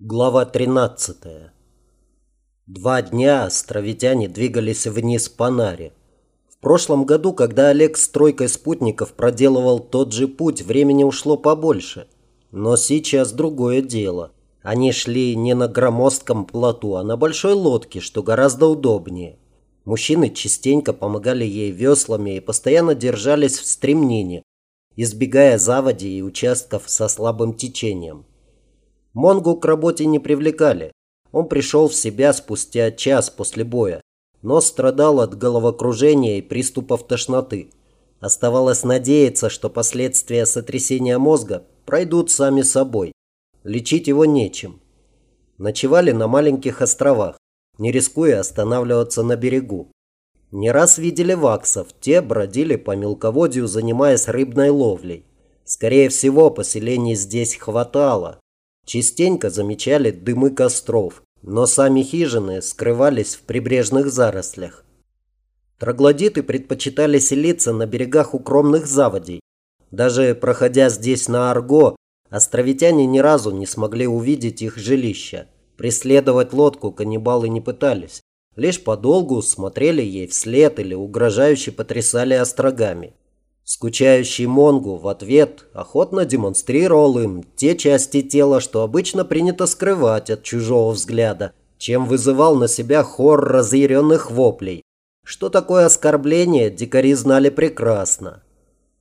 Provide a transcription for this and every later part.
Глава 13. Два дня островитяне двигались вниз по Наре. В прошлом году, когда Олег с тройкой спутников проделывал тот же путь, времени ушло побольше. Но сейчас другое дело. Они шли не на громоздком плоту, а на большой лодке, что гораздо удобнее. Мужчины частенько помогали ей веслами и постоянно держались в стремнине, избегая заводи и участков со слабым течением. Монгу к работе не привлекали. Он пришел в себя спустя час после боя, но страдал от головокружения и приступов тошноты. Оставалось надеяться, что последствия сотрясения мозга пройдут сами собой. Лечить его нечем. Ночевали на маленьких островах, не рискуя останавливаться на берегу. Не раз видели ваксов, те бродили по мелководью, занимаясь рыбной ловлей. Скорее всего, поселений здесь хватало, Частенько замечали дымы костров, но сами хижины скрывались в прибрежных зарослях. Троглодиты предпочитали селиться на берегах укромных заводей. Даже проходя здесь на Арго, островитяне ни разу не смогли увидеть их жилища. Преследовать лодку каннибалы не пытались. Лишь подолгу смотрели ей вслед или угрожающе потрясали острогами. Скучающий Монгу в ответ охотно демонстрировал им те части тела, что обычно принято скрывать от чужого взгляда, чем вызывал на себя хор разъяренных воплей. Что такое оскорбление, дикари знали прекрасно.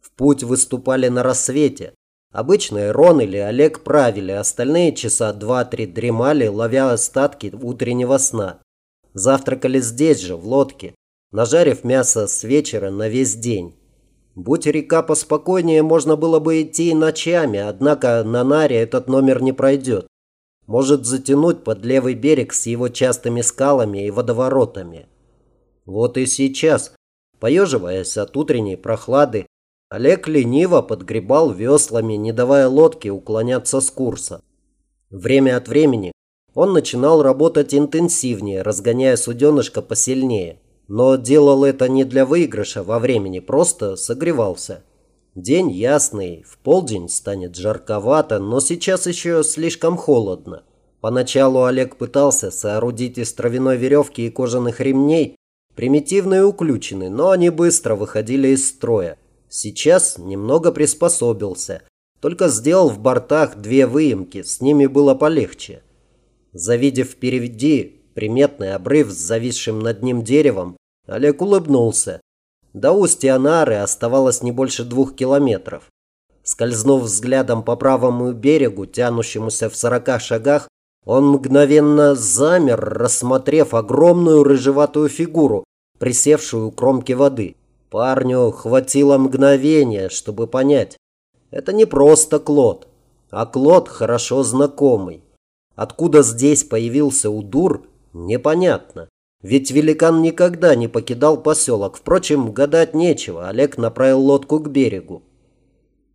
В путь выступали на рассвете. Обычно Ирон или Олег правили, остальные часа два-три дремали, ловя остатки утреннего сна. Завтракали здесь же, в лодке, нажарив мясо с вечера на весь день. Будь река поспокойнее, можно было бы идти и ночами, однако на Наре этот номер не пройдет. Может затянуть под левый берег с его частыми скалами и водоворотами. Вот и сейчас, поеживаясь от утренней прохлады, Олег лениво подгребал веслами, не давая лодке уклоняться с курса. Время от времени он начинал работать интенсивнее, разгоняя суденышко посильнее. Но делал это не для выигрыша во времени, просто согревался. День ясный, в полдень станет жарковато, но сейчас еще слишком холодно. Поначалу Олег пытался соорудить из травяной веревки и кожаных ремней примитивные уключены, но они быстро выходили из строя. Сейчас немного приспособился, только сделал в бортах две выемки, с ними было полегче. Завидев впереди приметный обрыв с зависшим над ним деревом, Олег улыбнулся. До устья Нары оставалось не больше двух километров. Скользнув взглядом по правому берегу, тянущемуся в сорока шагах, он мгновенно замер, рассмотрев огромную рыжеватую фигуру, присевшую у кромки воды. Парню хватило мгновения, чтобы понять. Это не просто Клод, а Клод хорошо знакомый. Откуда здесь появился Удур, Непонятно. Ведь великан никогда не покидал поселок. Впрочем, гадать нечего. Олег направил лодку к берегу.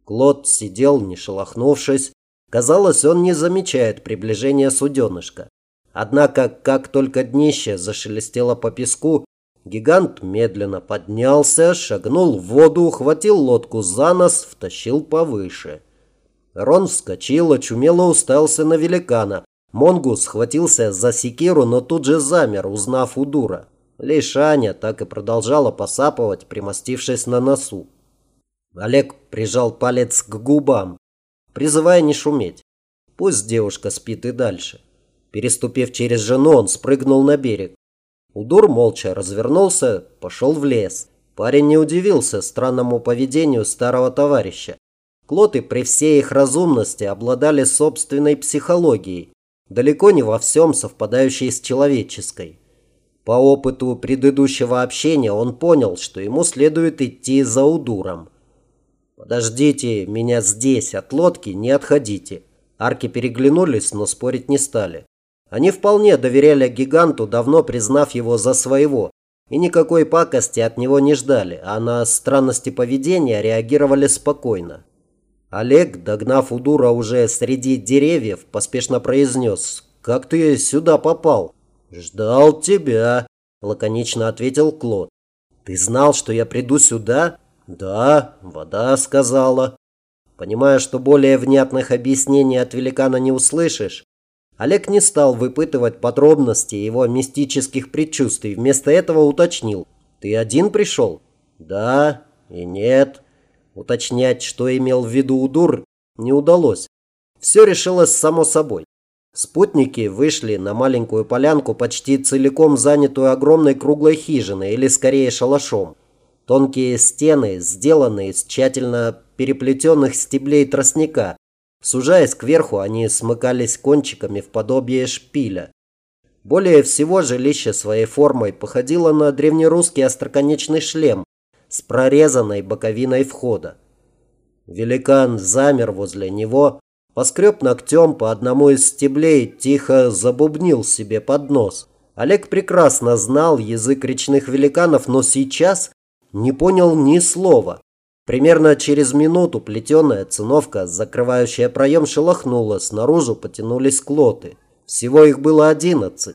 Клод сидел, не шелохнувшись. Казалось, он не замечает приближения суденышка. Однако, как только днище зашелестело по песку, гигант медленно поднялся, шагнул в воду, ухватил лодку за нос, втащил повыше. Рон вскочил, очумело уставился на великана. Монгус схватился за секиру, но тут же замер, узнав Удура. Лишь Аня так и продолжала посапывать, примостившись на носу. Олег прижал палец к губам, призывая не шуметь. Пусть девушка спит и дальше. Переступив через жену, он спрыгнул на берег. Удур молча развернулся, пошел в лес. Парень не удивился странному поведению старого товарища. Клоты при всей их разумности обладали собственной психологией далеко не во всем совпадающей с человеческой. По опыту предыдущего общения он понял, что ему следует идти за удуром. «Подождите меня здесь, от лодки не отходите». Арки переглянулись, но спорить не стали. Они вполне доверяли гиганту, давно признав его за своего, и никакой пакости от него не ждали, а на странности поведения реагировали спокойно. Олег, догнав Удура уже среди деревьев, поспешно произнес «Как ты сюда попал?» «Ждал тебя», – лаконично ответил Клод. «Ты знал, что я приду сюда?» «Да, вода сказала». Понимая, что более внятных объяснений от великана не услышишь, Олег не стал выпытывать подробности его мистических предчувствий. Вместо этого уточнил. «Ты один пришел?» «Да и нет». Уточнять, что имел в виду Удур, не удалось. Все решилось само собой. Спутники вышли на маленькую полянку, почти целиком занятую огромной круглой хижиной, или скорее шалашом. Тонкие стены сделаны из тщательно переплетенных стеблей тростника. Сужаясь кверху, они смыкались кончиками в подобие шпиля. Более всего жилище своей формой походило на древнерусский остроконечный шлем с прорезанной боковиной входа. Великан замер возле него, Поскреб ногтем по одному из стеблей, тихо забубнил себе под нос. Олег прекрасно знал язык речных великанов, но сейчас не понял ни слова. Примерно через минуту плетеная циновка, закрывающая проем, шелохнулась, наружу потянулись клоты. Всего их было одиннадцать.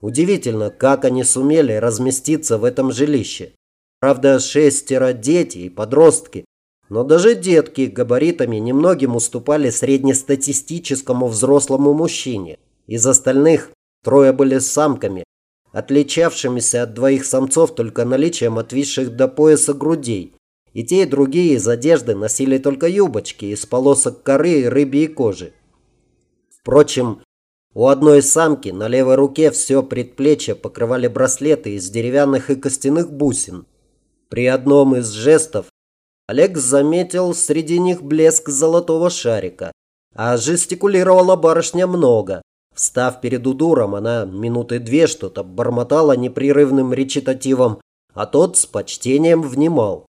Удивительно, как они сумели разместиться в этом жилище. Правда, шестеро дети и подростки, но даже детки габаритами немногим уступали среднестатистическому взрослому мужчине. Из остальных трое были самками, отличавшимися от двоих самцов только наличием отвисших до пояса грудей. И те, и другие из одежды носили только юбочки из полосок коры и рыбьей кожи. Впрочем, у одной самки на левой руке все предплечье покрывали браслеты из деревянных и костяных бусин. При одном из жестов Олег заметил среди них блеск золотого шарика. А жестикулировала барышня много. Встав перед Удуром, она минуты две что-то бормотала непрерывным речитативом, а тот с почтением внимал.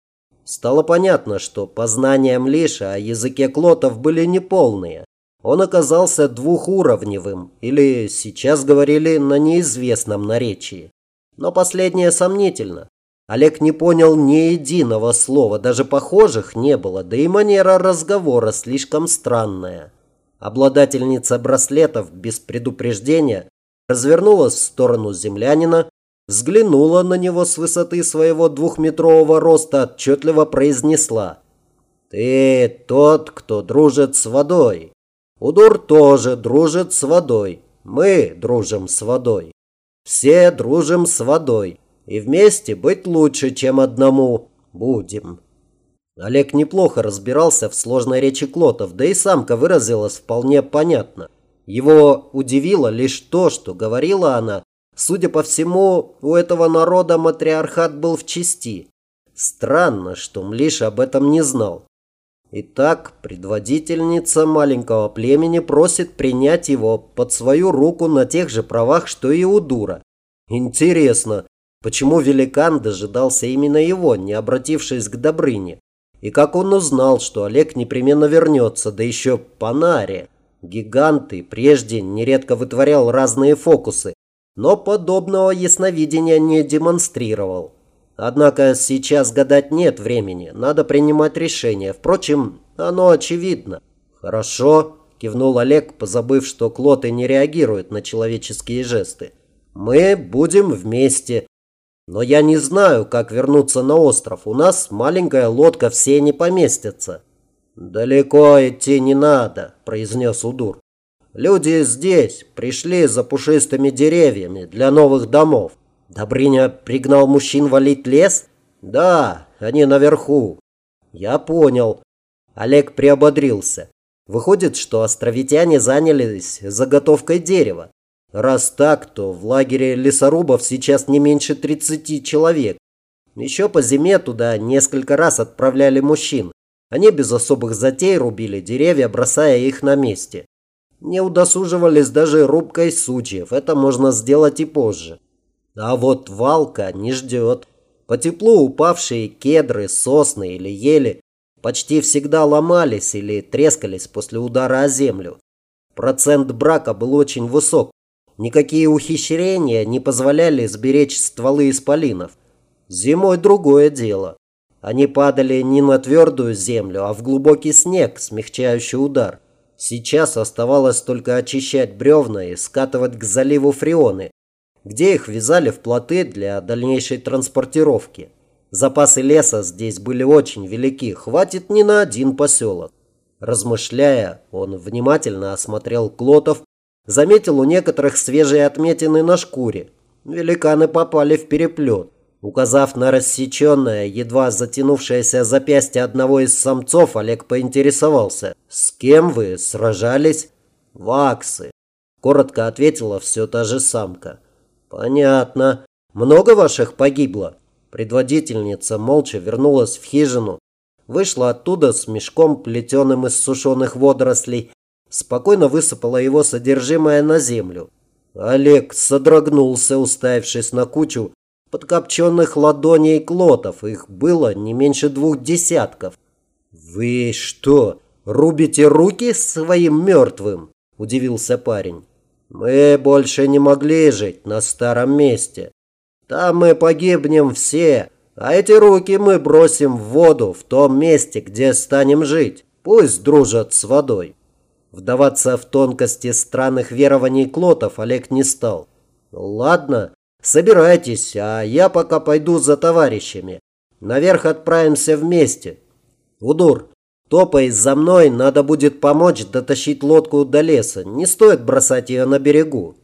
Стало понятно, что познания Млиша о языке клотов были неполные. Он оказался двухуровневым, или сейчас говорили на неизвестном наречии. Но последнее сомнительно. Олег не понял ни единого слова, даже похожих не было, да и манера разговора слишком странная. Обладательница браслетов без предупреждения развернулась в сторону землянина, взглянула на него с высоты своего двухметрового роста, отчетливо произнесла. «Ты тот, кто дружит с водой. Удур тоже дружит с водой. Мы дружим с водой. Все дружим с водой и вместе быть лучше, чем одному. Будем. Олег неплохо разбирался в сложной речи Клотов, да и самка выразилась вполне понятно. Его удивило лишь то, что говорила она. Судя по всему, у этого народа матриархат был в чести. Странно, что Млиш об этом не знал. Итак, предводительница маленького племени просит принять его под свою руку на тех же правах, что и у Дура. Интересно, Почему великан дожидался именно его, не обратившись к Добрыне? И как он узнал, что Олег непременно вернется, да еще по наре? Гиганты прежде нередко вытворял разные фокусы, но подобного ясновидения не демонстрировал. Однако сейчас гадать нет времени, надо принимать решение. Впрочем, оно очевидно. «Хорошо», – кивнул Олег, позабыв, что клоты не реагируют на человеческие жесты. «Мы будем вместе. Но я не знаю, как вернуться на остров. У нас маленькая лодка, все не поместятся. Далеко идти не надо, произнес Удур. Люди здесь пришли за пушистыми деревьями для новых домов. Добрыня пригнал мужчин валить лес? Да, они наверху. Я понял. Олег приободрился. Выходит, что островитяне занялись заготовкой дерева. Раз так, то в лагере лесорубов сейчас не меньше 30 человек. Еще по зиме туда несколько раз отправляли мужчин. Они без особых затей рубили деревья, бросая их на месте. Не удосуживались даже рубкой сучьев, это можно сделать и позже. А вот валка не ждет. По теплу упавшие кедры, сосны или ели почти всегда ломались или трескались после удара о землю. Процент брака был очень высок, Никакие ухищрения не позволяли сберечь стволы исполинов. Зимой другое дело. Они падали не на твердую землю, а в глубокий снег, смягчающий удар. Сейчас оставалось только очищать бревна и скатывать к заливу Фрионы, где их вязали в плоты для дальнейшей транспортировки. Запасы леса здесь были очень велики, хватит не на один поселок. Размышляя, он внимательно осмотрел Клотов, Заметил у некоторых свежие отметины на шкуре. Великаны попали в переплет. Указав на рассеченное, едва затянувшееся запястье одного из самцов, Олег поинтересовался. «С кем вы сражались?» «Ваксы», – коротко ответила все та же самка. «Понятно. Много ваших погибло?» Предводительница молча вернулась в хижину, вышла оттуда с мешком, плетеным из сушеных водорослей, спокойно высыпала его содержимое на землю. Олег содрогнулся, уставившись на кучу подкопченных ладоней клотов. Их было не меньше двух десятков. «Вы что, рубите руки своим мертвым?» – удивился парень. «Мы больше не могли жить на старом месте. Там мы погибнем все, а эти руки мы бросим в воду в том месте, где станем жить. Пусть дружат с водой». Вдаваться в тонкости странных верований Клотов Олег не стал. «Ладно, собирайтесь, а я пока пойду за товарищами. Наверх отправимся вместе. Удур, топай за мной, надо будет помочь дотащить лодку до леса. Не стоит бросать ее на берегу».